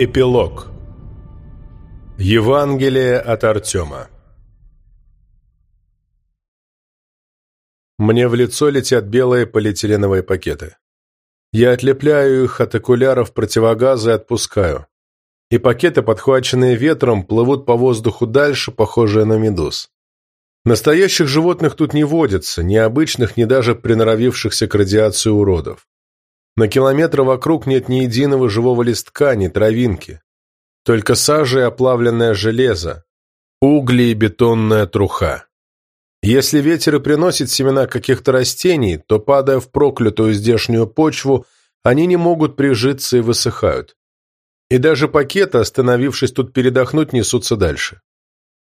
Эпилог Евангелие от Артема Мне в лицо летят белые полиэтиленовые пакеты. Я отлепляю их от окуляров противогаза и отпускаю. И пакеты, подхваченные ветром, плывут по воздуху дальше, похожие на медуз. Настоящих животных тут не водится, ни обычных, ни даже приноровившихся к радиации уродов. На километры вокруг нет ни единого живого листка, ни травинки. Только сажа и оплавленное железо, угли и бетонная труха. Если ветер и приносит семена каких-то растений, то, падая в проклятую здешнюю почву, они не могут прижиться и высыхают. И даже пакеты, остановившись тут передохнуть, несутся дальше.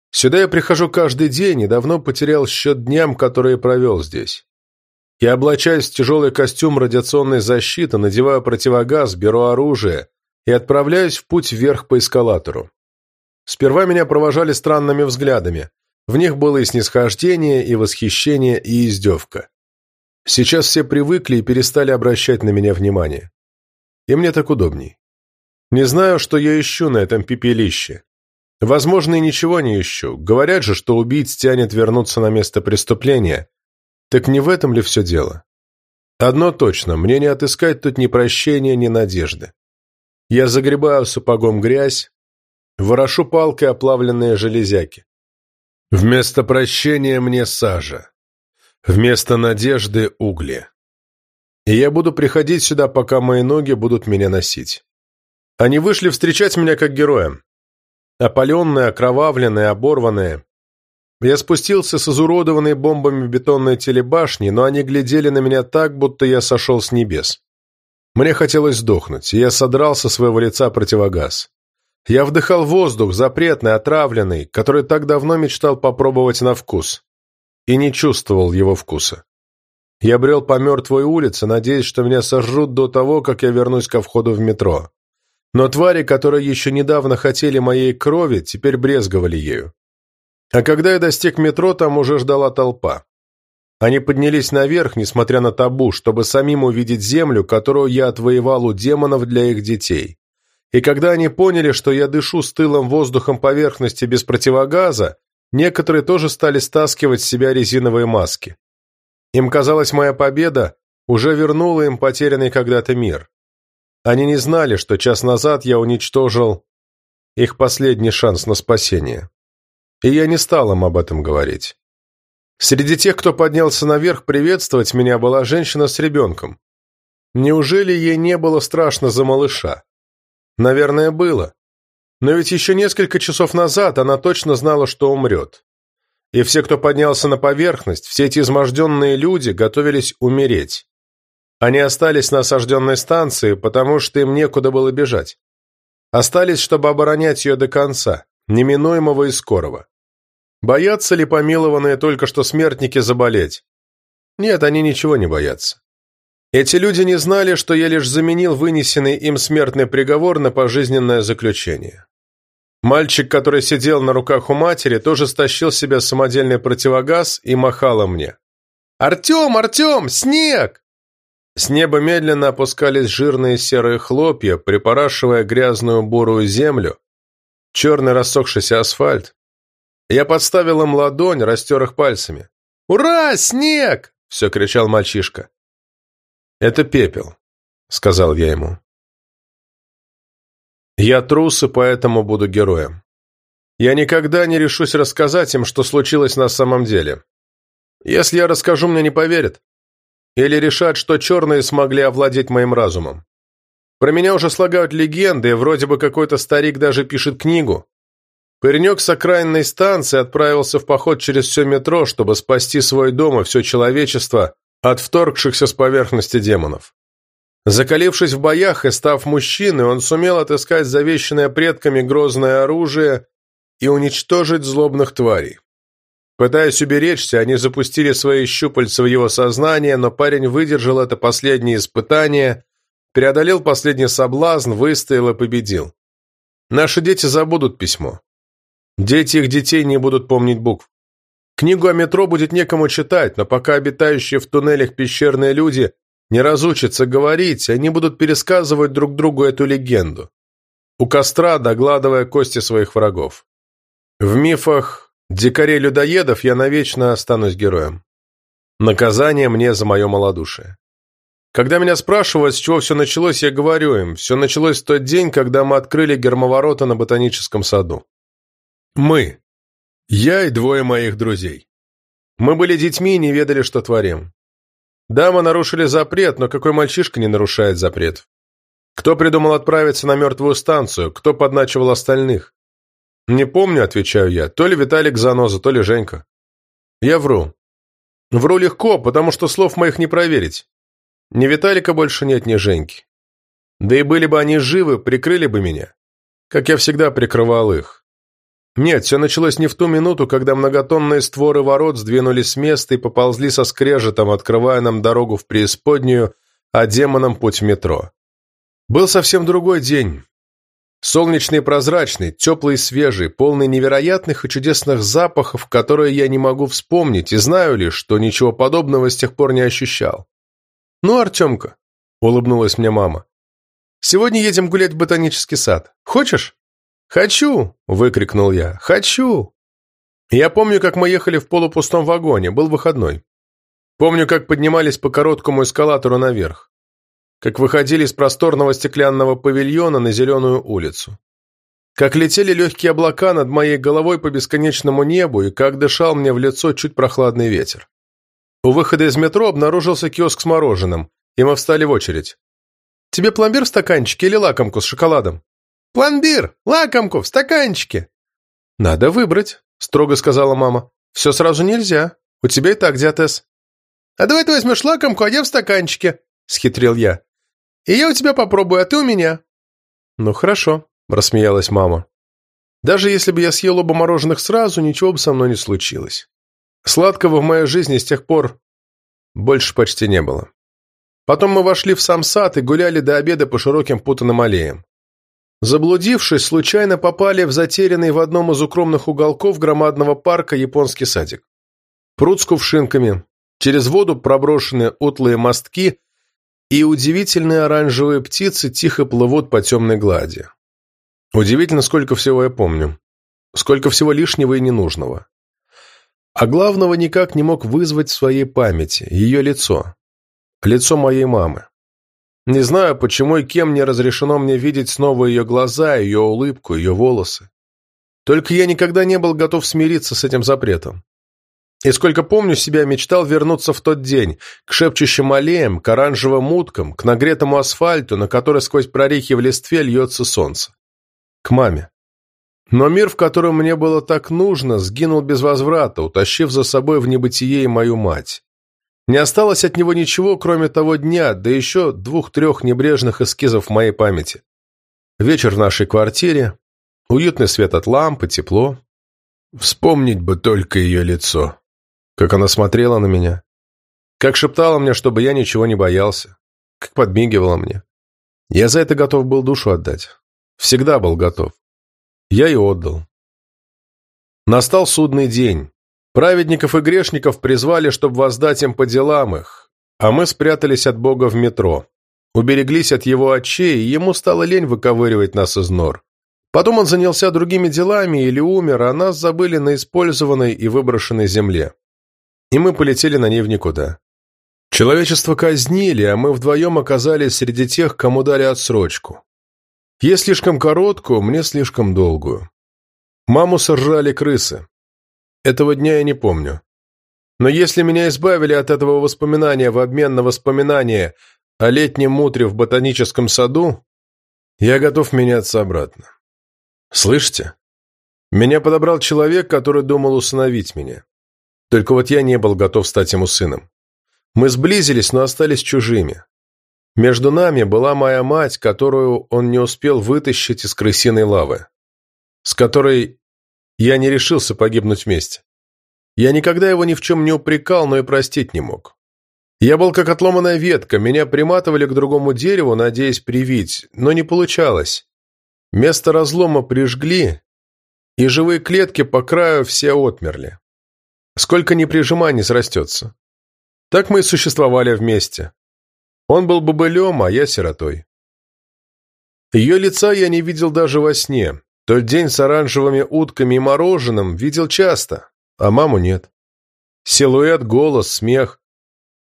Сюда я прихожу каждый день и давно потерял счет дням, которые провел здесь. Я облачаюсь в тяжелый костюм радиационной защиты, надеваю противогаз, беру оружие и отправляюсь в путь вверх по эскалатору. Сперва меня провожали странными взглядами. В них было и снисхождение, и восхищение, и издевка. Сейчас все привыкли и перестали обращать на меня внимание. И мне так удобней. Не знаю, что я ищу на этом пепелище. Возможно, и ничего не ищу. Говорят же, что убийц тянет вернуться на место преступления. Так не в этом ли все дело? Одно точно, мне не отыскать тут ни прощения, ни надежды. Я загребаю сапогом грязь, ворошу палкой оплавленные железяки. Вместо прощения мне сажа. Вместо надежды – угли. И я буду приходить сюда, пока мои ноги будут меня носить. Они вышли встречать меня как героя. Опаленные, окровавленные, оборванные. Я спустился с изуродованной бомбами бетонной телебашни, но они глядели на меня так, будто я сошел с небес. Мне хотелось сдохнуть, и я содрал со своего лица противогаз. Я вдыхал воздух, запретный, отравленный, который так давно мечтал попробовать на вкус. И не чувствовал его вкуса. Я брел по мертвой улице, надеясь, что меня сожрут до того, как я вернусь ко входу в метро. Но твари, которые еще недавно хотели моей крови, теперь брезговали ею. А когда я достиг метро, там уже ждала толпа. Они поднялись наверх, несмотря на табу, чтобы самим увидеть землю, которую я отвоевал у демонов для их детей. И когда они поняли, что я дышу стылым воздухом поверхности без противогаза, некоторые тоже стали стаскивать с себя резиновые маски. Им казалось, моя победа уже вернула им потерянный когда-то мир. Они не знали, что час назад я уничтожил их последний шанс на спасение. И я не стал им об этом говорить. Среди тех, кто поднялся наверх приветствовать меня, была женщина с ребенком. Неужели ей не было страшно за малыша? Наверное, было. Но ведь еще несколько часов назад она точно знала, что умрет. И все, кто поднялся на поверхность, все эти изможденные люди готовились умереть. Они остались на осажденной станции, потому что им некуда было бежать. Остались, чтобы оборонять ее до конца, неминуемого и скорого. Боятся ли помилованные только что смертники заболеть? Нет, они ничего не боятся. Эти люди не знали, что я лишь заменил вынесенный им смертный приговор на пожизненное заключение. Мальчик, который сидел на руках у матери, тоже стащил себе самодельный противогаз и махал мне. «Артем, Артем, снег!» С неба медленно опускались жирные серые хлопья, припорашивая грязную бурую землю, черный рассохшийся асфальт. Я подставил им ладонь, растер их пальцами. «Ура, снег!» — все кричал мальчишка. «Это пепел», — сказал я ему. «Я трус, и поэтому буду героем. Я никогда не решусь рассказать им, что случилось на самом деле. Если я расскажу, мне не поверят. Или решат, что черные смогли овладеть моим разумом. Про меня уже слагают легенды, и вроде бы какой-то старик даже пишет книгу. Паренек с окраинной станции отправился в поход через все метро, чтобы спасти свой дом и все человечество от вторгшихся с поверхности демонов. Закалившись в боях и став мужчиной, он сумел отыскать завещанное предками грозное оружие и уничтожить злобных тварей. Пытаясь уберечься, они запустили свои щупальца в его сознание, но парень выдержал это последнее испытание, преодолел последний соблазн, выстоял и победил. Наши дети забудут письмо. Дети их детей не будут помнить букв. Книгу о метро будет некому читать, но пока обитающие в туннелях пещерные люди не разучатся говорить, они будут пересказывать друг другу эту легенду. у костра догладывая кости своих врагов. В мифах дикарей-людоедов я навечно останусь героем. Наказание мне за мое малодушие. Когда меня спрашивают, с чего все началось, я говорю им, все началось в тот день, когда мы открыли гермоворота на ботаническом саду. Мы. Я и двое моих друзей. Мы были детьми и не ведали, что творим. Да, мы нарушили запрет, но какой мальчишка не нарушает запрет? Кто придумал отправиться на мертвую станцию? Кто подначивал остальных? Не помню, отвечаю я. То ли Виталик Заноза, то ли Женька. Я вру. Вру легко, потому что слов моих не проверить. Ни Виталика больше нет, ни Женьки. Да и были бы они живы, прикрыли бы меня. Как я всегда прикрывал их. Нет, все началось не в ту минуту, когда многотонные створы ворот сдвинулись с места и поползли со скрежетом, открывая нам дорогу в преисподнюю, а демонам путь в метро. Был совсем другой день. Солнечный и прозрачный, теплый и свежий, полный невероятных и чудесных запахов, которые я не могу вспомнить, и знаю лишь, что ничего подобного с тех пор не ощущал. «Ну, Артемка», — улыбнулась мне мама, — «сегодня едем гулять в ботанический сад. Хочешь?» «Хочу!» — выкрикнул я. «Хочу!» Я помню, как мы ехали в полупустом вагоне, был выходной. Помню, как поднимались по короткому эскалатору наверх. Как выходили из просторного стеклянного павильона на зеленую улицу. Как летели легкие облака над моей головой по бесконечному небу и как дышал мне в лицо чуть прохладный ветер. У выхода из метро обнаружился киоск с мороженым, и мы встали в очередь. «Тебе пломбир в стаканчике или лакомку с шоколадом?» «Пломбир! Лакомку! В стаканчике!» «Надо выбрать», — строго сказала мама. «Все сразу нельзя. У тебя и так диатез». «А давай ты возьмешь лакомку, а я в стаканчике», — схитрил я. «И я у тебя попробую, а ты у меня». «Ну хорошо», — рассмеялась мама. «Даже если бы я съел оба мороженых сразу, ничего бы со мной не случилось. Сладкого в моей жизни с тех пор больше почти не было. Потом мы вошли в сам сад и гуляли до обеда по широким путанным аллеям. Заблудившись, случайно попали в затерянный в одном из укромных уголков громадного парка японский садик. Пруд с кувшинками, через воду проброшены утлые мостки и удивительные оранжевые птицы тихо плывут по темной глади. Удивительно, сколько всего я помню. Сколько всего лишнего и ненужного. А главного никак не мог вызвать в своей памяти ее лицо. Лицо моей мамы. Не знаю, почему и кем не разрешено мне видеть снова ее глаза, ее улыбку, ее волосы. Только я никогда не был готов смириться с этим запретом. И сколько помню себя, мечтал вернуться в тот день, к шепчущим аллеям, к оранжевым уткам, к нагретому асфальту, на который сквозь прорехи в листве льется солнце. К маме. Но мир, в котором мне было так нужно, сгинул без возврата, утащив за собой в небытие и мою мать. Не осталось от него ничего, кроме того дня, да еще двух-трех небрежных эскизов в моей памяти. Вечер в нашей квартире, уютный свет от лампы, тепло. Вспомнить бы только ее лицо. Как она смотрела на меня. Как шептала мне, чтобы я ничего не боялся. Как подмигивала мне. Я за это готов был душу отдать. Всегда был готов. Я и отдал. Настал судный день. Праведников и грешников призвали, чтобы воздать им по делам их, а мы спрятались от Бога в метро. Убереглись от его отчей, и ему стало лень выковыривать нас из нор. Потом он занялся другими делами или умер, а нас забыли на использованной и выброшенной земле. И мы полетели на ней в никуда. Человечество казнили, а мы вдвоем оказались среди тех, кому дали отсрочку. Ей слишком короткую, мне слишком долгую. Маму сожрали крысы. Этого дня я не помню. Но если меня избавили от этого воспоминания в обмен на воспоминание о летнем мутре в ботаническом саду, я готов меняться обратно. Слышите? Меня подобрал человек, который думал усыновить меня. Только вот я не был готов стать ему сыном. Мы сблизились, но остались чужими. Между нами была моя мать, которую он не успел вытащить из крысиной лавы, с которой я не решился погибнуть вместе. Я никогда его ни в чем не упрекал, но и простить не мог. Я был как отломанная ветка, меня приматывали к другому дереву, надеясь привить, но не получалось. Место разлома прижгли, и живые клетки по краю все отмерли. Сколько ни прижимай, не срастется. Так мы и существовали вместе. Он был бобылем, а я сиротой. Ее лица я не видел даже во сне. Тот день с оранжевыми утками и мороженым видел часто, а маму нет. Силуэт, голос, смех.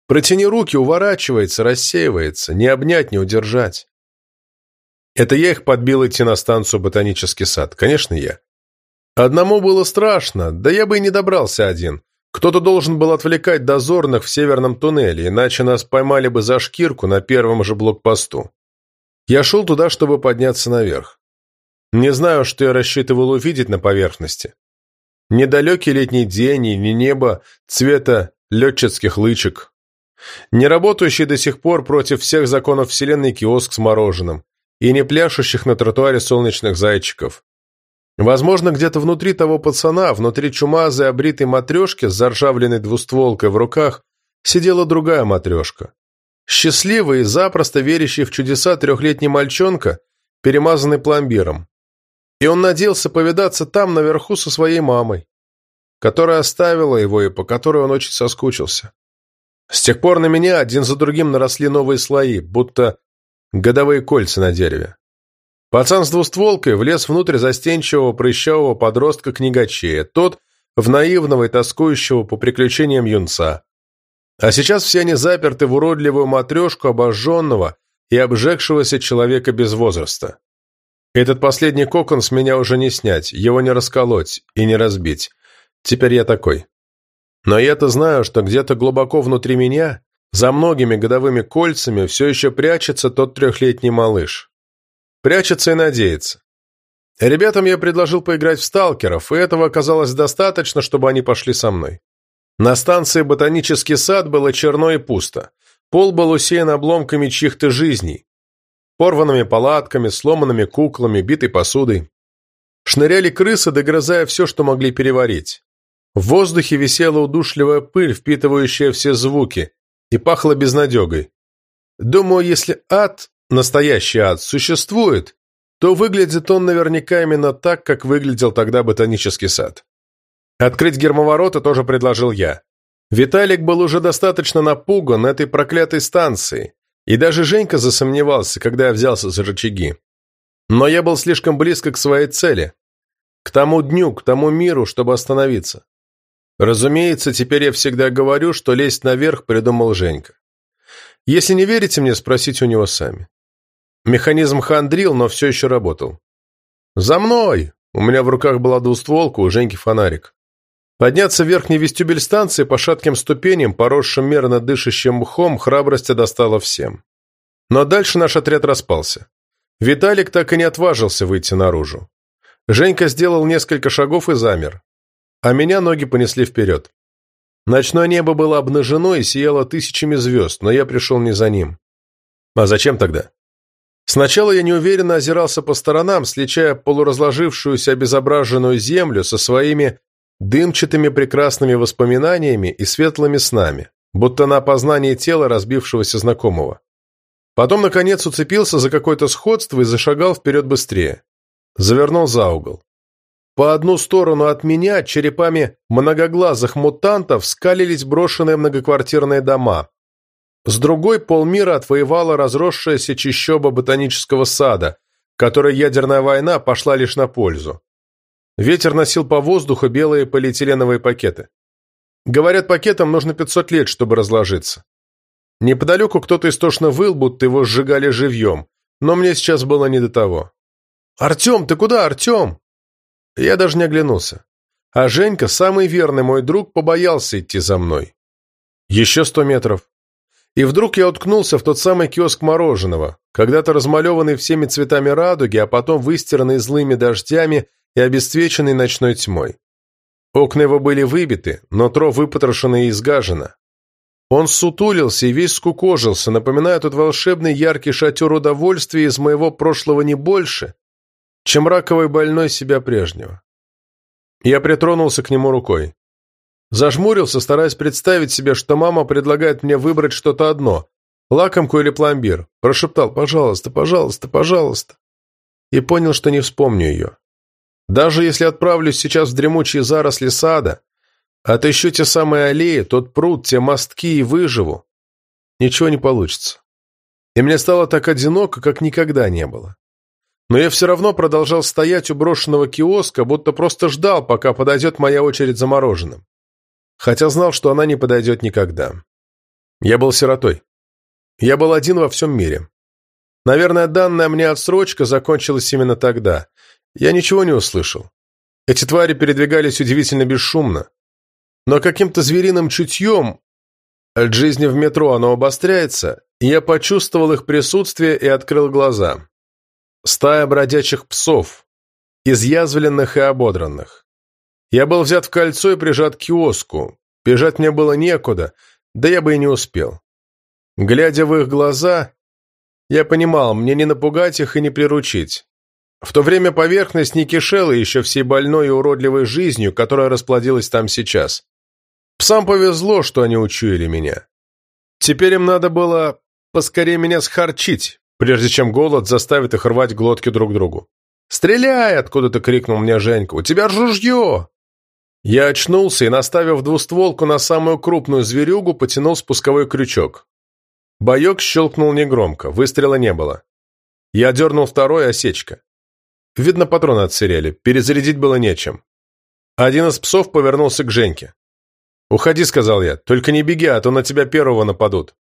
Протяни руки, уворачивается, рассеивается, не обнять, не удержать. Это я их подбил идти на станцию «Ботанический сад». Конечно, я. Одному было страшно, да я бы и не добрался один. Кто-то должен был отвлекать дозорных в северном туннеле, иначе нас поймали бы за шкирку на первом же блокпосту. Я шел туда, чтобы подняться наверх. Не знаю, что я рассчитывал увидеть на поверхности. Недалекий летний день и не небо цвета летчицких лычек. Не работающий до сих пор против всех законов Вселенной киоск с мороженым и не пляшущих на тротуаре солнечных зайчиков. Возможно, где-то внутри того пацана, внутри чумазой обритой матрешки с заржавленной двустволкой в руках, сидела другая матрешка. Счастливый и запросто верящий в чудеса трехлетний мальчонка, перемазанный пломбиром. И он надеялся повидаться там, наверху, со своей мамой, которая оставила его и по которой он очень соскучился. С тех пор на меня один за другим наросли новые слои, будто годовые кольца на дереве. Пацан с двустволкой влез внутрь застенчивого прыщавого подростка-книгачея, тот в наивного и тоскующего по приключениям юнца. А сейчас все они заперты в уродливую матрешку обожженного и обжегшегося человека без возраста. Этот последний кокон с меня уже не снять, его не расколоть и не разбить. Теперь я такой. Но я-то знаю, что где-то глубоко внутри меня, за многими годовыми кольцами, все еще прячется тот трехлетний малыш. Прячется и надеется. Ребятам я предложил поиграть в сталкеров, и этого оказалось достаточно, чтобы они пошли со мной. На станции «Ботанический сад» было черно и пусто. Пол был усеян обломками чьих-то жизней. Порванными палатками, сломанными куклами, битой посудой. Шныряли крысы, догрызая все, что могли переварить. В воздухе висела удушливая пыль, впитывающая все звуки, и пахло безнадегой. Думаю, если ад настоящий ад существует, то выглядит он наверняка именно так, как выглядел тогда ботанический сад. Открыть гермоворота тоже предложил я. Виталик был уже достаточно напуган этой проклятой станцией, и даже Женька засомневался, когда я взялся за рычаги. Но я был слишком близко к своей цели, к тому дню, к тому миру, чтобы остановиться. Разумеется, теперь я всегда говорю, что лезть наверх придумал Женька. Если не верите мне, спросите у него сами. Механизм хандрил, но все еще работал. «За мной!» У меня в руках была двустволка, у Женьки фонарик. Подняться в верхний вестибюль станции по шатким ступеням, поросшим мерно дышащим мхом, храбрости достало всем. Но дальше наш отряд распался. Виталик так и не отважился выйти наружу. Женька сделал несколько шагов и замер. А меня ноги понесли вперед. Ночное небо было обнажено и сияло тысячами звезд, но я пришел не за ним. А зачем тогда? Сначала я неуверенно озирался по сторонам, сличая полуразложившуюся обезображенную землю со своими дымчатыми прекрасными воспоминаниями и светлыми снами, будто на опознание тела разбившегося знакомого. Потом, наконец, уцепился за какое-то сходство и зашагал вперед быстрее. Завернул за угол. По одну сторону от меня черепами многоглазых мутантов скалились брошенные многоквартирные дома, с другой полмира отвоевала разросшаяся чащоба ботанического сада, которой ядерная война пошла лишь на пользу. Ветер носил по воздуху белые полиэтиленовые пакеты. Говорят, пакетам нужно 500 лет, чтобы разложиться. Неподалеку кто-то истошно выл, будто его сжигали живьем, но мне сейчас было не до того. «Артем, ты куда, Артем?» Я даже не оглянулся. А Женька, самый верный мой друг, побоялся идти за мной. Еще сто метров. И вдруг я уткнулся в тот самый киоск мороженого, когда-то размалеванный всеми цветами радуги, а потом выстиранный злыми дождями и обесцвеченный ночной тьмой. Окна его были выбиты, но тро выпотрошено и изгажено. Он сутулился и весь скукожился, напоминая тот волшебный яркий шатер удовольствия из моего прошлого не больше, чем раковый больной себя прежнего. Я притронулся к нему рукой. Зажмурился, стараясь представить себе, что мама предлагает мне выбрать что-то одно – лакомку или пломбир. Прошептал «пожалуйста, пожалуйста, пожалуйста». И понял, что не вспомню ее. Даже если отправлюсь сейчас в дремучие заросли сада, отыщу те самые аллеи, тот пруд, те мостки и выживу, ничего не получится. И мне стало так одиноко, как никогда не было. Но я все равно продолжал стоять у брошенного киоска, будто просто ждал, пока подойдет моя очередь за мороженым. Хотя знал, что она не подойдет никогда. Я был сиротой. Я был один во всем мире. Наверное, данная мне отсрочка закончилась именно тогда. Я ничего не услышал. Эти твари передвигались удивительно бесшумно. Но каким-то звериным чутьем от жизни в метро оно обостряется, и я почувствовал их присутствие и открыл глаза. Стая бродячих псов, изъязвленных и ободранных. Я был взят в кольцо и прижат к киоску. Бежать мне было некуда, да я бы и не успел. Глядя в их глаза, я понимал, мне не напугать их и не приручить. В то время поверхность не кишела еще всей больной и уродливой жизнью, которая расплодилась там сейчас. Псам повезло, что они учуяли меня. Теперь им надо было поскорее меня схарчить, прежде чем голод заставит их рвать глотки друг другу. «Стреляй!» — откуда-то крикнул мне Женька. «У тебя ружье!» Я очнулся и, наставив двустволку на самую крупную зверюгу, потянул спусковой крючок. Боек щелкнул негромко, выстрела не было. Я дернул второй, осечка. Видно, патроны отсырели, перезарядить было нечем. Один из псов повернулся к Женьке. «Уходи», — сказал я, — «только не беги, а то на тебя первого нападут».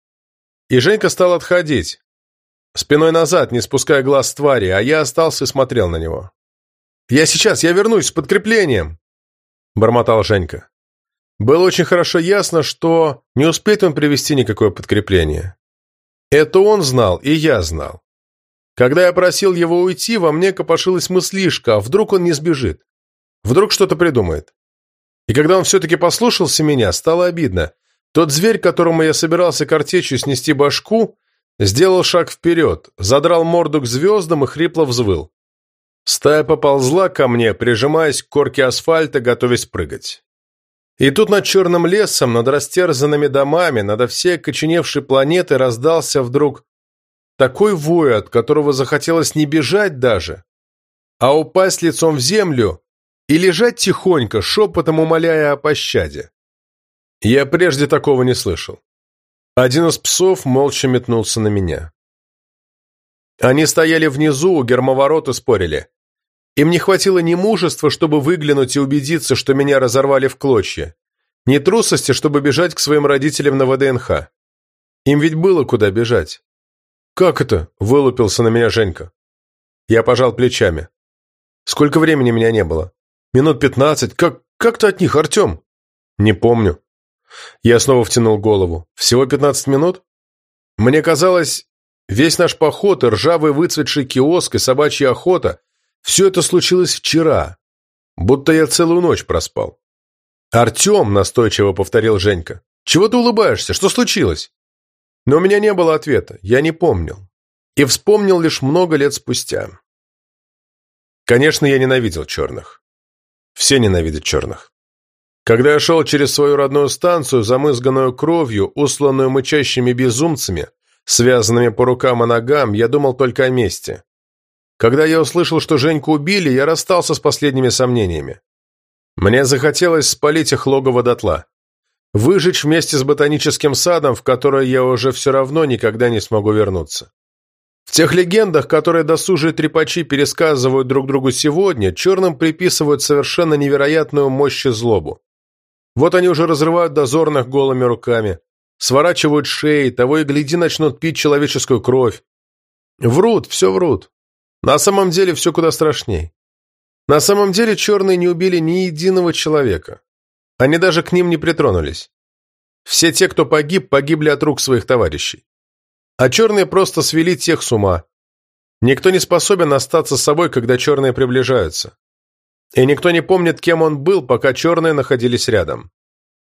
И Женька стал отходить, спиной назад, не спуская глаз твари, а я остался и смотрел на него. «Я сейчас, я вернусь с подкреплением!» — бормотал Женька. Было очень хорошо ясно, что не успеет он привести никакое подкрепление. Это он знал, и я знал. Когда я просил его уйти, во мне копошилась мыслишка, а вдруг он не сбежит? Вдруг что-то придумает? И когда он все-таки послушался меня, стало обидно. Тот зверь, которому я собирался картечью снести башку, сделал шаг вперед, задрал морду к звездам и хрипло взвыл. Стая поползла ко мне, прижимаясь к корке асфальта, готовясь прыгать. И тут над черным лесом, над растерзанными домами, над всей окоченевшей планетой раздался вдруг такой вой, от которого захотелось не бежать даже, а упасть лицом в землю и лежать тихонько, шепотом умоляя о пощаде. Я прежде такого не слышал. Один из псов молча метнулся на меня. Они стояли внизу у гермоворота спорили. Им не хватило ни мужества, чтобы выглянуть и убедиться, что меня разорвали в клочья, ни трусости, чтобы бежать к своим родителям на ВДНХ. Им ведь было куда бежать. «Как это?» – вылупился на меня Женька. Я пожал плечами. «Сколько времени меня не было?» «Минут пятнадцать. Как, как ты от них, Артем?» «Не помню». Я снова втянул голову. «Всего пятнадцать минут?» Мне казалось, весь наш поход и ржавый выцветший киоск и собачья охота все это случилось вчера, будто я целую ночь проспал. «Артем!» – настойчиво повторил Женька. «Чего ты улыбаешься? Что случилось?» Но у меня не было ответа, я не помнил. И вспомнил лишь много лет спустя. Конечно, я ненавидел черных. Все ненавидят черных. Когда я шел через свою родную станцию, замызганную кровью, усланную мычащими безумцами, связанными по рукам и ногам, я думал только о мести. Когда я услышал, что Женьку убили, я расстался с последними сомнениями. Мне захотелось спалить их логово дотла. Выжечь вместе с ботаническим садом, в которое я уже все равно никогда не смогу вернуться. В тех легендах, которые досужие трепачи пересказывают друг другу сегодня, черным приписывают совершенно невероятную мощь и злобу. Вот они уже разрывают дозорных голыми руками, сворачивают шеи, того и гляди начнут пить человеческую кровь. Врут, все врут. На самом деле все куда страшней. На самом деле черные не убили ни единого человека. Они даже к ним не притронулись. Все те, кто погиб, погибли от рук своих товарищей. А черные просто свели тех с ума. Никто не способен остаться с собой, когда черные приближаются. И никто не помнит, кем он был, пока черные находились рядом.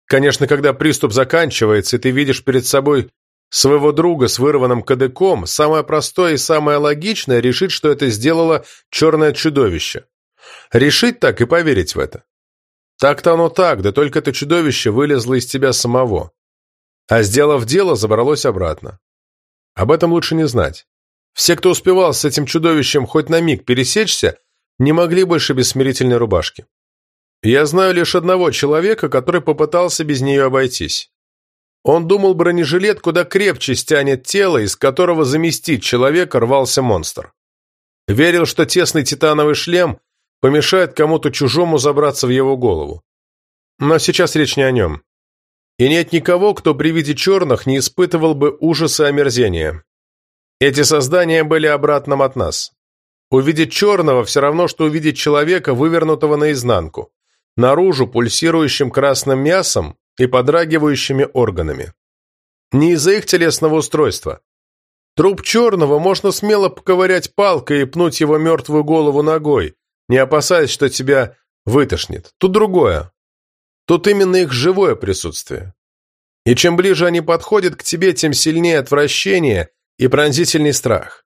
Конечно, когда приступ заканчивается, и ты видишь перед собой своего друга с вырванным кадыком, самое простое и самое логичное – решить, что это сделало черное чудовище. Решить так и поверить в это. Так-то оно так, да только это чудовище вылезло из тебя самого. А сделав дело, забралось обратно. Об этом лучше не знать. Все, кто успевал с этим чудовищем хоть на миг пересечься, не могли больше без смирительной рубашки. Я знаю лишь одного человека, который попытался без нее обойтись. Он думал, бронежилет куда крепче стянет тело, из которого заместить человека рвался монстр. Верил, что тесный титановый шлем помешает кому-то чужому забраться в его голову. Но сейчас речь не о нем. И нет никого, кто при виде черных не испытывал бы ужаса и омерзения. Эти создания были обратным от нас. Увидеть черного все равно, что увидеть человека, вывернутого наизнанку, наружу пульсирующим красным мясом и подрагивающими органами. Не из-за их телесного устройства. Труп черного можно смело поковырять палкой и пнуть его мертвую голову ногой, не опасаясь, что тебя вытошнит. Тут другое. Тут именно их живое присутствие. И чем ближе они подходят к тебе, тем сильнее отвращение и пронзительный страх.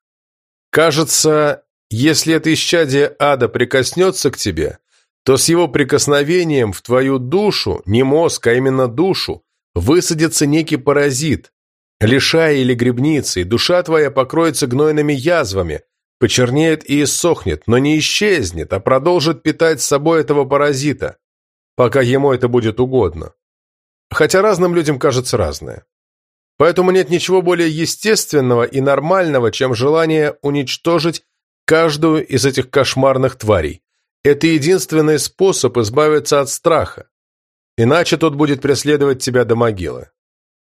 Кажется, если это исчадие ада прикоснется к тебе, то с его прикосновением в твою душу, не мозг, а именно душу, высадится некий паразит, лишая или грибницы, и душа твоя покроется гнойными язвами, почернеет и иссохнет, но не исчезнет, а продолжит питать с собой этого паразита, пока ему это будет угодно. Хотя разным людям кажется разное. Поэтому нет ничего более естественного и нормального, чем желание уничтожить каждую из этих кошмарных тварей. Это единственный способ избавиться от страха, иначе тот будет преследовать тебя до могилы.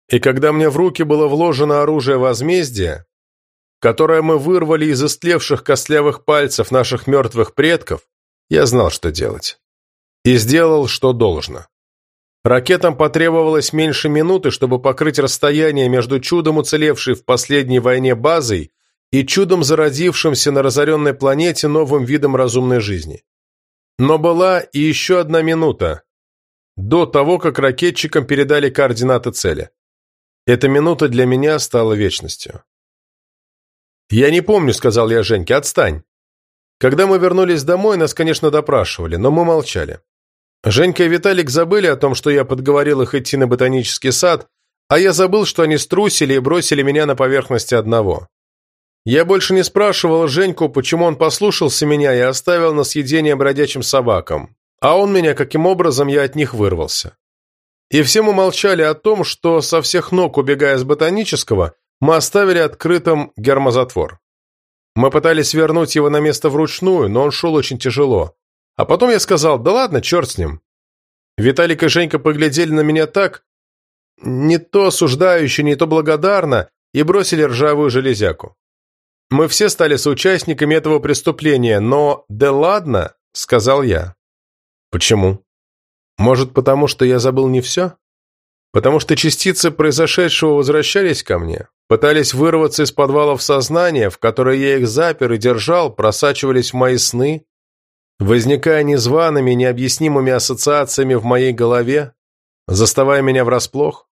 И когда мне в руки было вложено оружие возмездия, которое мы вырвали из истлевших костлявых пальцев наших мертвых предков, я знал, что делать. И сделал, что должно. Ракетам потребовалось меньше минуты, чтобы покрыть расстояние между чудом уцелевшей в последней войне базой и чудом зародившимся на разоренной планете новым видом разумной жизни. Но была и еще одна минута, до того, как ракетчикам передали координаты цели. Эта минута для меня стала вечностью. «Я не помню», — сказал я Женьке, — «отстань». Когда мы вернулись домой, нас, конечно, допрашивали, но мы молчали. Женька и Виталик забыли о том, что я подговорил их идти на ботанический сад, а я забыл, что они струсили и бросили меня на поверхности одного. Я больше не спрашивал Женьку, почему он послушался меня и оставил на съедение бродячим собакам, а он меня, каким образом я от них вырвался. И все мы молчали о том, что со всех ног, убегая с ботанического, мы оставили открытым гермозатвор. Мы пытались вернуть его на место вручную, но он шел очень тяжело. А потом я сказал, да ладно, черт с ним. Виталик и Женька поглядели на меня так, не то осуждающе, не то благодарно, и бросили ржавую железяку. Мы все стали соучастниками этого преступления, но «да ладно», — сказал я. Почему? Может, потому что я забыл не все? Потому что частицы произошедшего возвращались ко мне, пытались вырваться из подвалов сознания, в которое я их запер и держал, просачивались в мои сны, возникая незваными, необъяснимыми ассоциациями в моей голове, заставая меня врасплох.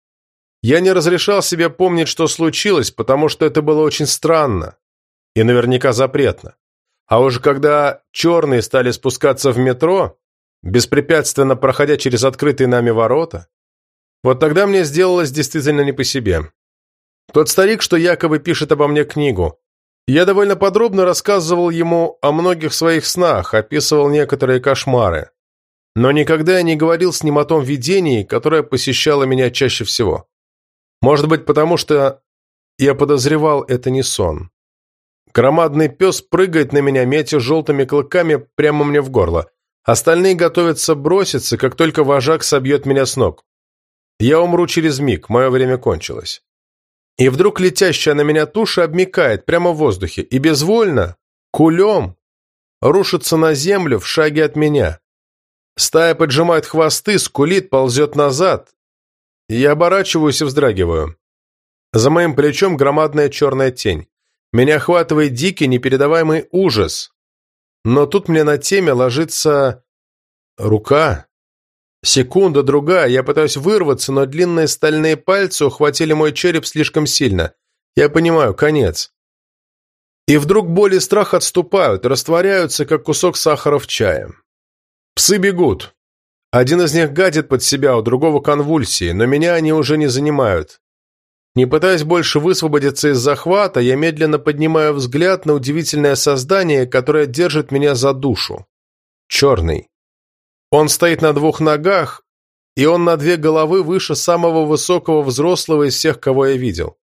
Я не разрешал себе помнить, что случилось, потому что это было очень странно и наверняка запретно. А уже когда черные стали спускаться в метро, беспрепятственно проходя через открытые нами ворота, вот тогда мне сделалось действительно не по себе. Тот старик, что якобы пишет обо мне книгу, я довольно подробно рассказывал ему о многих своих снах, описывал некоторые кошмары. Но никогда я не говорил с ним о том видении, которое посещало меня чаще всего. Может быть, потому что я подозревал, это не сон. Громадный пес прыгает на меня, метя желтыми клыками прямо мне в горло. Остальные готовятся броситься, как только вожак собьет меня с ног. Я умру через миг, мое время кончилось. И вдруг летящая на меня туша обмикает прямо в воздухе и безвольно, кулем, рушится на землю в шаге от меня. Стая поджимает хвосты, скулит, ползет назад. Я оборачиваюсь и вздрагиваю. За моим плечом громадная черная тень. Меня охватывает дикий, непередаваемый ужас. Но тут мне на теме ложится рука, Секунда, другая, я пытаюсь вырваться, но длинные стальные пальцы ухватили мой череп слишком сильно. Я понимаю, конец. И вдруг боль и страх отступают, растворяются, как кусок сахара в чае. Псы бегут. Один из них гадит под себя, у другого конвульсии, но меня они уже не занимают. Не пытаясь больше высвободиться из захвата, я медленно поднимаю взгляд на удивительное создание, которое держит меня за душу. Черный. Он стоит на двух ногах, и он на две головы выше самого высокого взрослого из всех, кого я видел.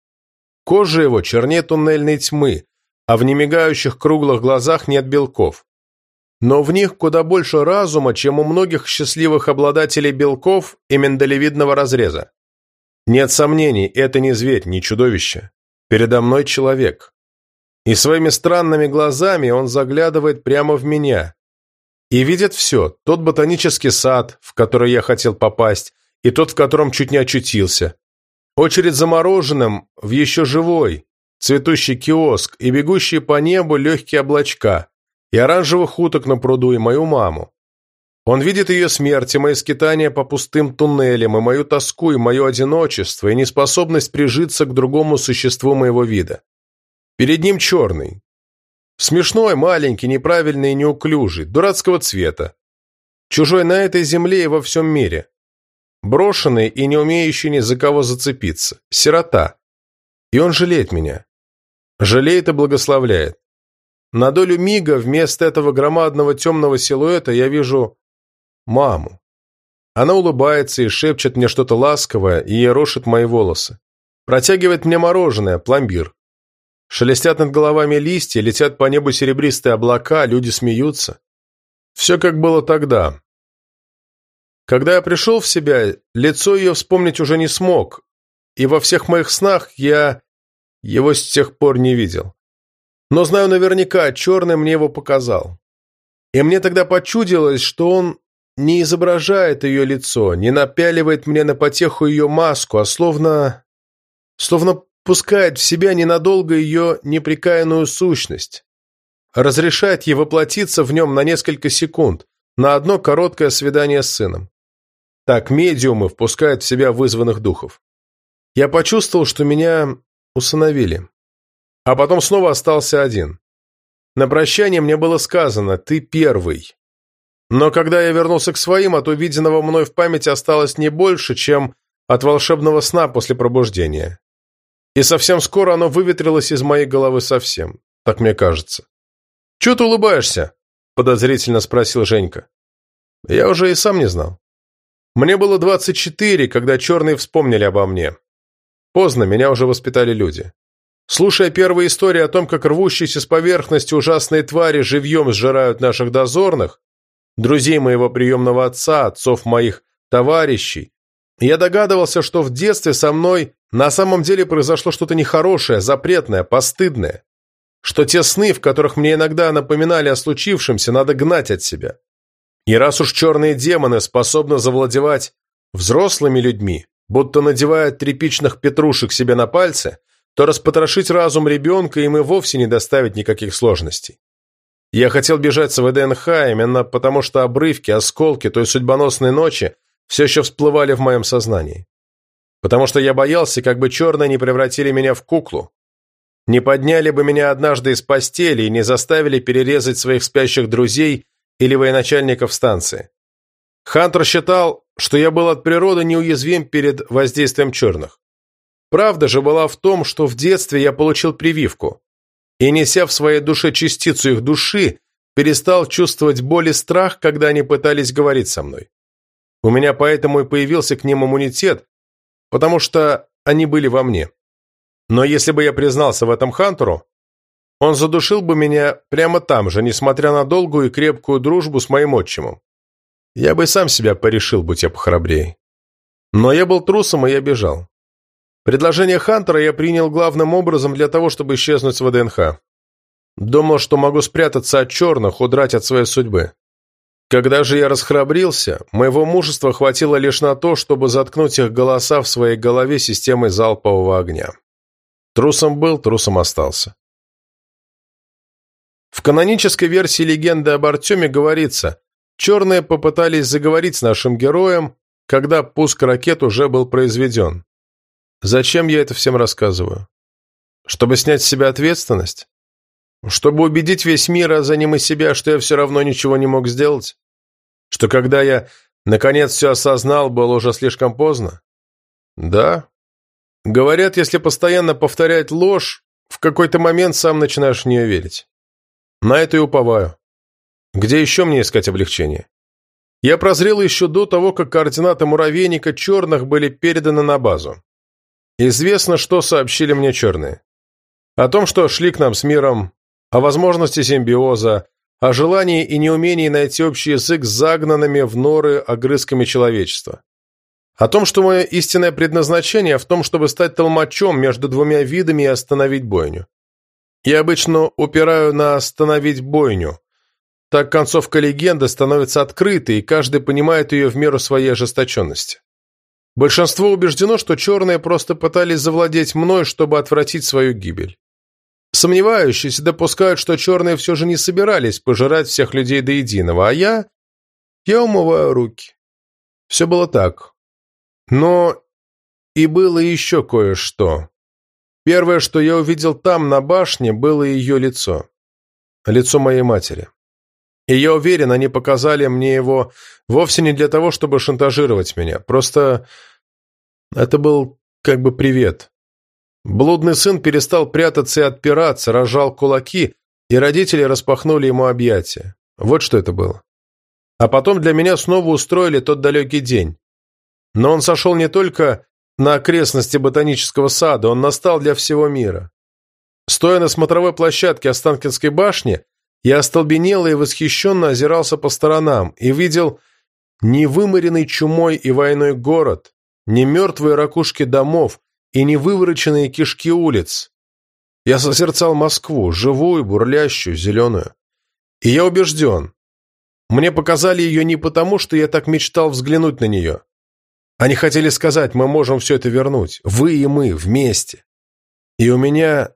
Кожа его чернее туннельной тьмы, а в немигающих круглых глазах нет белков. Но в них куда больше разума, чем у многих счастливых обладателей белков и миндалевидного разреза. Нет сомнений, это не зверь, не чудовище. Передо мной человек. И своими странными глазами он заглядывает прямо в меня. И видит все, тот ботанический сад, в который я хотел попасть, и тот, в котором чуть не очутился. Очередь за мороженым в еще живой, цветущий киоск и бегущие по небу легкие облачка, и оранжевых уток на пруду, и мою маму. Он видит ее смерть, и мои скитания по пустым туннелям, и мою тоску, и мое одиночество, и неспособность прижиться к другому существу моего вида. Перед ним черный. Смешной, маленький, неправильный и неуклюжий, дурацкого цвета. Чужой на этой земле и во всем мире. Брошенный и не умеющий ни за кого зацепиться. Сирота. И он жалеет меня. Жалеет и благословляет. На долю мига вместо этого громадного темного силуэта я вижу маму. Она улыбается и шепчет мне что-то ласковое и ерошит мои волосы. Протягивает мне мороженое, пломбир. Шелестят над головами листья, летят по небу серебристые облака, люди смеются. Все как было тогда. Когда я пришел в себя, лицо ее вспомнить уже не смог, и во всех моих снах я его с тех пор не видел. Но знаю наверняка, черный мне его показал. И мне тогда почудилось, что он не изображает ее лицо, не напяливает мне на потеху ее маску, а словно... словно пускает в себя ненадолго ее неприкаянную сущность. Разрешает ей воплотиться в нем на несколько секунд, на одно короткое свидание с сыном. Так медиумы впускают в себя вызванных духов. Я почувствовал, что меня усыновили. А потом снова остался один. На прощание мне было сказано «ты первый». Но когда я вернулся к своим, от увиденного мной в памяти осталось не больше, чем от волшебного сна после пробуждения. И совсем скоро оно выветрилось из моей головы совсем, так мне кажется. «Чего ты улыбаешься?» – подозрительно спросил Женька. Я уже и сам не знал. Мне было 24, когда черные вспомнили обо мне. Поздно, меня уже воспитали люди. Слушая первые истории о том, как рвущиеся с поверхности ужасные твари живьем сжирают наших дозорных, друзей моего приемного отца, отцов моих товарищей, я догадывался, что в детстве со мной на самом деле произошло что-то нехорошее, запретное, постыдное, что те сны, в которых мне иногда напоминали о случившемся, надо гнать от себя. И раз уж черные демоны способны завладевать взрослыми людьми, будто надевают тряпичных петрушек себе на пальцы, то распотрошить разум ребенка им и вовсе не доставит никаких сложностей. Я хотел бежать с ВДНХ именно потому, что обрывки, осколки той судьбоносной ночи все еще всплывали в моем сознании. Потому что я боялся, как бы черные не превратили меня в куклу, не подняли бы меня однажды из постели и не заставили перерезать своих спящих друзей или военачальников станции. Хантер считал, что я был от природы неуязвим перед воздействием черных. Правда же была в том, что в детстве я получил прививку, и, неся в своей душе частицу их души, перестал чувствовать боль и страх, когда они пытались говорить со мной. У меня поэтому и появился к ним иммунитет, потому что они были во мне. Но если бы я признался в этом Хантеру, он задушил бы меня прямо там же, несмотря на долгую и крепкую дружбу с моим отчимом. Я бы сам себя порешил, будь я похрабрее. Но я был трусом, и я бежал. Предложение Хантера я принял главным образом для того, чтобы исчезнуть с ВДНХ. Думал, что могу спрятаться от черных, удрать от своей судьбы. Когда же я расхрабрился, моего мужества хватило лишь на то, чтобы заткнуть их голоса в своей голове системой залпового огня. Трусом был, трусом остался. В канонической версии легенды об Артеме говорится, черные попытались заговорить с нашим героем, когда пуск ракет уже был произведен. Зачем я это всем рассказываю? Чтобы снять с себя ответственность? Чтобы убедить весь мир, а за ним и себя, что я все равно ничего не мог сделать? Что когда я, наконец, все осознал, было уже слишком поздно? Да. Говорят, если постоянно повторять ложь, в какой-то момент сам начинаешь в нее верить. На это и уповаю. Где еще мне искать облегчение? Я прозрел еще до того, как координаты муравейника черных были переданы на базу. Известно, что сообщили мне черные. О том, что шли к нам с миром, о возможности симбиоза, о желании и неумении найти общий язык с загнанными в норы огрызками человечества. О том, что мое истинное предназначение в том, чтобы стать толмачом между двумя видами и остановить бойню. Я обычно упираю на «остановить бойню». Так концовка легенды становится открытой, и каждый понимает ее в меру своей ожесточенности. Большинство убеждено, что черные просто пытались завладеть мной, чтобы отвратить свою гибель. Сомневающиеся допускают, что черные все же не собирались пожирать всех людей до единого, а я... я умываю руки. Все было так. Но и было еще кое-что. Первое, что я увидел там, на башне, было ее лицо. Лицо моей матери. И я уверен, они показали мне его вовсе не для того, чтобы шантажировать меня. Просто это был как бы привет. Блудный сын перестал прятаться и отпираться, рожал кулаки, и родители распахнули ему объятия. Вот что это было. А потом для меня снова устроили тот далекий день. Но он сошел не только на окрестности ботанического сада, он настал для всего мира. Стоя на смотровой площадке Останкинской башни, я остолбенело и восхищенно озирался по сторонам и видел не выморенный чумой и войной город, не мертвые ракушки домов и не вывороченные кишки улиц. Я созерцал Москву, живую, бурлящую, зеленую. И я убежден, мне показали ее не потому, что я так мечтал взглянуть на нее, они хотели сказать, мы можем все это вернуть. Вы и мы, вместе. И у меня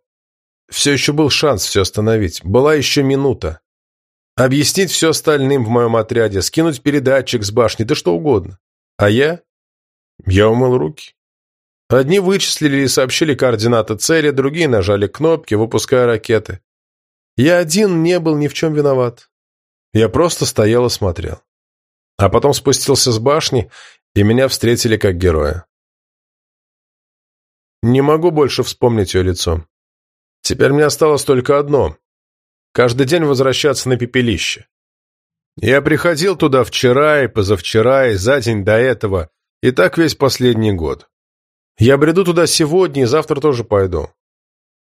все еще был шанс все остановить. Была еще минута. Объяснить все остальным в моем отряде, скинуть передатчик с башни, да что угодно. А я? Я умыл руки. Одни вычислили и сообщили координаты цели, другие нажали кнопки, выпуская ракеты. Я один не был ни в чем виноват. Я просто стоял и смотрел. А потом спустился с башни и меня встретили как героя. Не могу больше вспомнить ее лицо. Теперь мне осталось только одно — каждый день возвращаться на пепелище. Я приходил туда вчера и позавчера, и за день до этого, и так весь последний год. Я бреду туда сегодня и завтра тоже пойду.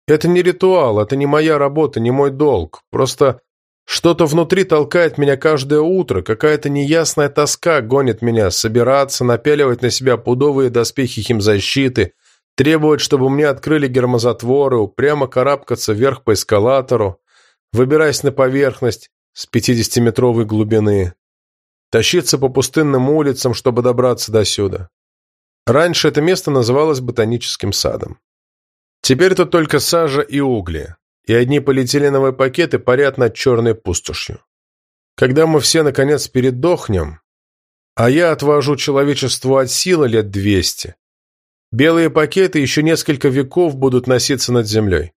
Это не ритуал, это не моя работа, не мой долг. Просто что-то внутри толкает меня каждое утро, какая-то неясная тоска гонит меня собираться, напяливать на себя пудовые доспехи химзащиты, требовать, чтобы мне открыли гермозатворы, упрямо карабкаться вверх по эскалатору, выбираясь на поверхность с 50-метровой глубины, тащиться по пустынным улицам, чтобы добраться до сюда. Раньше это место называлось ботаническим садом. Теперь это только сажа и угли и одни полиэтиленовые пакеты парят над черной пустошью. Когда мы все, наконец, передохнем, а я отвожу человечеству от силы лет двести, белые пакеты еще несколько веков будут носиться над землей.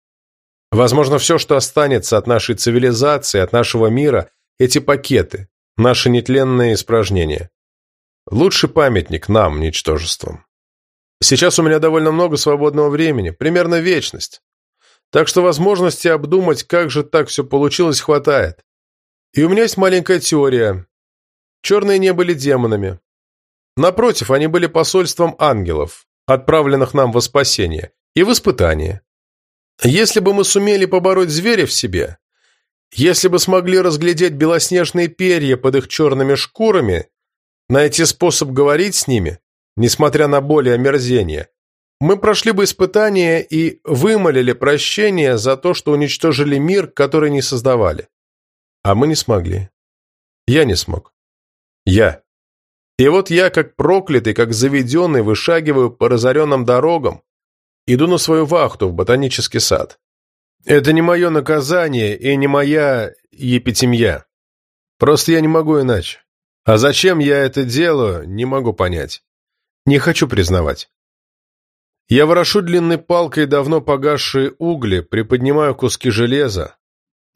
Возможно, все, что останется от нашей цивилизации, от нашего мира, эти пакеты, наши нетленные испражнения. Лучший памятник нам, ничтожествам. Сейчас у меня довольно много свободного времени, примерно вечность. Так что возможности обдумать, как же так все получилось, хватает. И у меня есть маленькая теория. Черные не были демонами. Напротив, они были посольством ангелов, отправленных нам во спасение и в испытание. Если бы мы сумели побороть зверя в себе, если бы смогли разглядеть белоснежные перья под их черными шкурами, найти способ говорить с ними, несмотря на боль и омерзение, мы прошли бы испытание и вымолили прощение за то, что уничтожили мир, который не создавали. А мы не смогли. Я не смог. Я. И вот я, как проклятый, как заведенный, вышагиваю по разоренным дорогам, иду на свою вахту в ботанический сад. Это не мое наказание и не моя епитемья. Просто я не могу иначе. А зачем я это делаю, не могу понять. Не хочу признавать. Я ворошу длинной палкой давно погасшие угли, приподнимаю куски железа.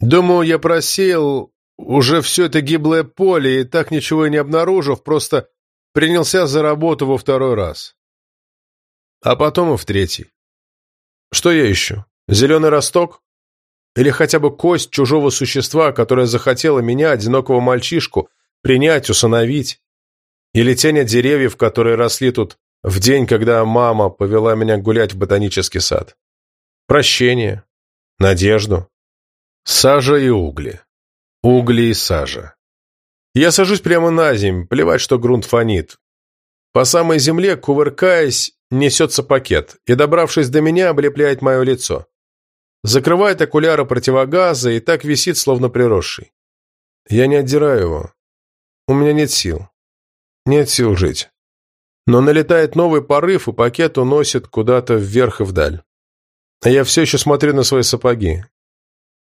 Думаю, я просеял уже все это гиблое поле и так ничего и не обнаружив, просто принялся за работу во второй раз. А потом и в третий. Что я ищу? Зеленый росток? Или хотя бы кость чужого существа, которое захотело меня, одинокого мальчишку, принять, усыновить? Или тень деревьев, которые росли тут в день, когда мама повела меня гулять в ботанический сад. Прощение. надежду. Сажа и угли. Угли и сажа. Я сажусь прямо на землю, плевать, что грунт фонит. По самой земле, кувыркаясь, несется пакет, и, добравшись до меня, облепляет мое лицо. Закрывает окуляры противогаза и так висит, словно приросший. Я не отдираю его. У меня нет сил. Нет сил жить. Но налетает новый порыв, и пакет уносит куда-то вверх и вдаль. А я все еще смотрю на свои сапоги.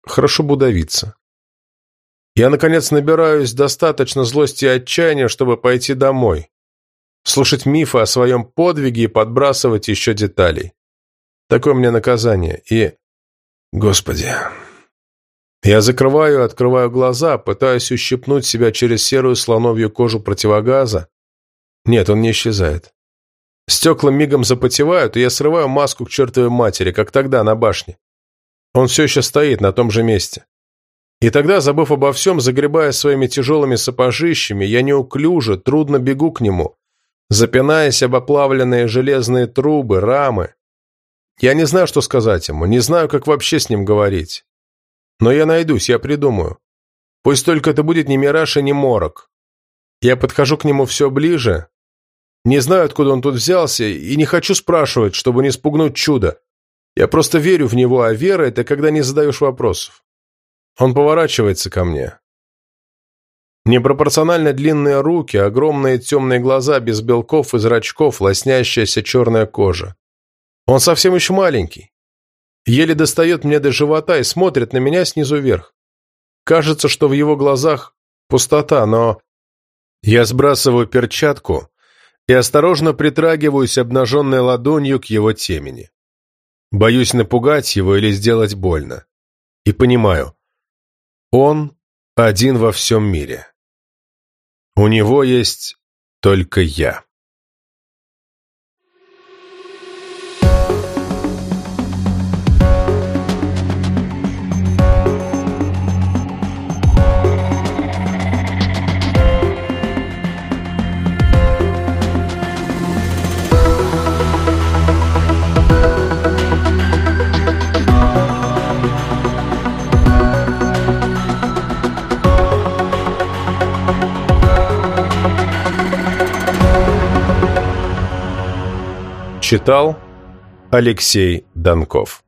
Хорошо бы удавиться. Я, наконец, набираюсь достаточно злости и отчаяния, чтобы пойти домой. Слушать мифы о своем подвиге и подбрасывать еще деталей. Такое мне наказание. И... Господи... Я закрываю и открываю глаза, пытаюсь ущипнуть себя через серую слоновью кожу противогаза. Нет, он не исчезает. Стекла мигом запотевают, и я срываю маску к чертовой матери, как тогда на башне. Он все еще стоит на том же месте. И тогда, забыв обо всем, загребая своими тяжелыми сапожищами, я неуклюже, трудно бегу к нему, запинаясь об оплавленные железные трубы, рамы. Я не знаю, что сказать ему, не знаю, как вообще с ним говорить. Но я найдусь, я придумаю. Пусть только это будет не мираж и не морок. Я подхожу к нему все ближе. Не знаю, откуда он тут взялся, и не хочу спрашивать, чтобы не спугнуть чудо. Я просто верю в него, а вера — это когда не задаешь вопросов. Он поворачивается ко мне. Непропорционально длинные руки, огромные темные глаза без белков и зрачков, лоснящаяся черная кожа. Он совсем еще маленький еле достает мне до живота и смотрит на меня снизу вверх. Кажется, что в его глазах пустота, но... Я сбрасываю перчатку и осторожно притрагиваюсь обнаженной ладонью к его темени. Боюсь напугать его или сделать больно. И понимаю, он один во всем мире. У него есть только я. Читал Алексей Донков